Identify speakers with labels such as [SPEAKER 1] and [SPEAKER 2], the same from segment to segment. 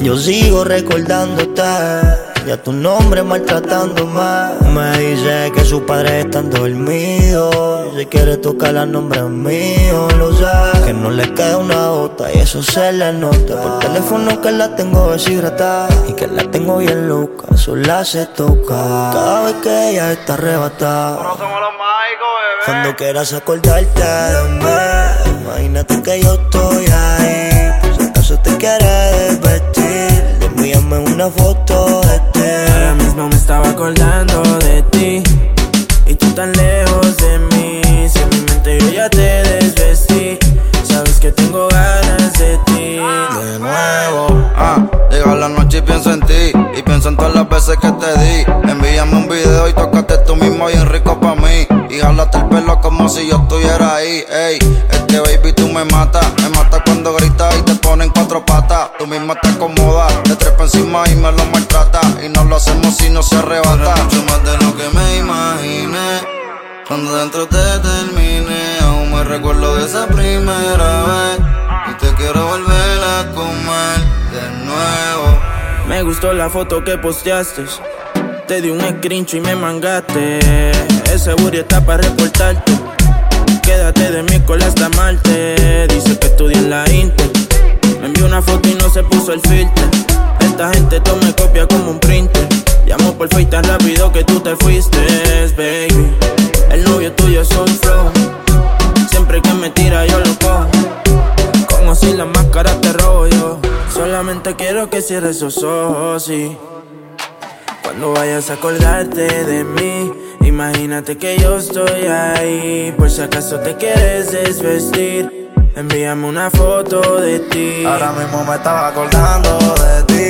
[SPEAKER 1] Yo sigo recordándote y a tu nombre maltratándome. Me dice que sus padres están dormidos. Si quiere tocar el nombre mío, lo sé. Que no le queda una gota y eso se le nota. Por teléfono que la tengo deshidratada y que la tengo bien loca. Sola se toca cada vez que ella está arrebatada. Cuando quieras acordarte de mí, imagínate que yo estoy ahí. Acaso te quieres vestir, envíame una foto de ti.
[SPEAKER 2] Ahora mismo me estaba acordando de ti y tú tan lejos de mí. Si en mi mente yo ya te desvestí, sabes que tengo ganas de ti de nuevo.
[SPEAKER 3] Ah, llega la noche y pienso en ti y pienso en todas las veces que te di. Envíame un video y tócate tú mismo bien rico pa' mí. Y jálate el pelo como si yo estuviera ahí, ey. Es que baby tú me matas, me matas cuando gritas y te ponen cuatro patas. Tú misma te acomodas, te trepa encima y me lo maltrata. Y no lo hacemos si no se arrebata. mucho más de lo que me imaginé. Cuando dentro te termine, aún me recuerdo de esa primera vez.
[SPEAKER 2] Me gustó la foto que posteaste. Te di un screenshot y me mangaste. Ese booty está para reportarte. Quédate de miércoles hasta martes. Dice que estudia en la Inter. Me envió una foto y no se puso el filtro. Esta gente tome copia como un printer. Llamo por Face tan rápido que tú te fuiste, baby. El novio tuyo es un flow. Solamente quiero que cierres esos ojos y cuando vayas a acordarte de mí, imagínate que yo estoy ahí. Por si acaso te quieres desvestir, envíame una foto de ti.
[SPEAKER 3] Ahora mismo me estaba acordando de ti.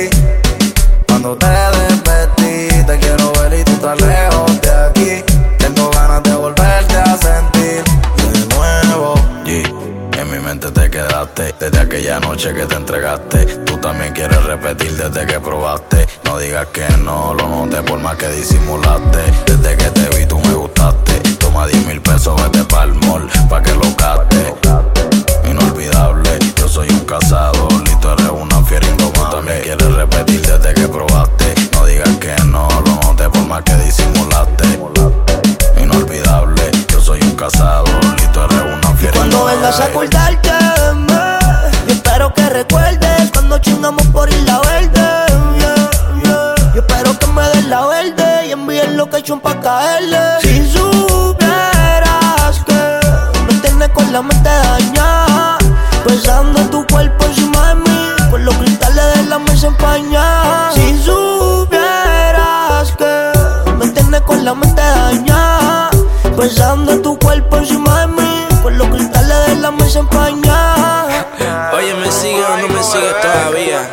[SPEAKER 4] Desde aquella noche que te entregaste. Tú también quieres repetir desde que probaste. No digas que no, lo noté por más que disimulaste. Desde que te vi tú me gustaste. Toma 10 mil pesos, vete pa'l mall, pa' que lo gaste. Inolvidable, yo soy un cazador y tú eres una fiera indomable. Tú también quieres repetir desde que probaste. No digas que no, lo noté por más que disimulaste. Inolvidable, yo soy un cazador y tú eres una fiera
[SPEAKER 1] Cuando vengas a
[SPEAKER 4] indomable.
[SPEAKER 1] acordarte chingamos por Isla Verde. yeah, yeah. Yo espero que me des la verde y envíes location pa' caerle. Si supieras que me tienes con la mente dañada, pensando en tu cuerpo encima de mí, con los cristales de la mesa empañada. Si supieras que me tienes con la mente dañada, pensando en tu cuerpo encima de mí, los cristales de la mesa empañada.
[SPEAKER 2] Oye, ¿me sigues o no me sigues todavía?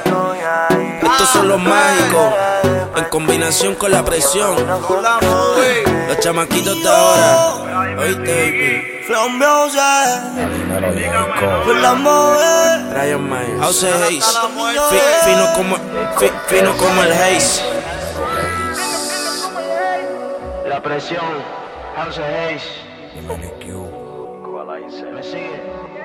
[SPEAKER 2] Estos son los mágicos, en combinación con la presión. Los chamaquitos de ahora. Oíste, baby.
[SPEAKER 1] Flow music, por la mujer.
[SPEAKER 2] Ryan Myers. House fino como, fi- fino como el Haze.
[SPEAKER 5] La presión, House Hayes,
[SPEAKER 4] Let
[SPEAKER 5] me see it.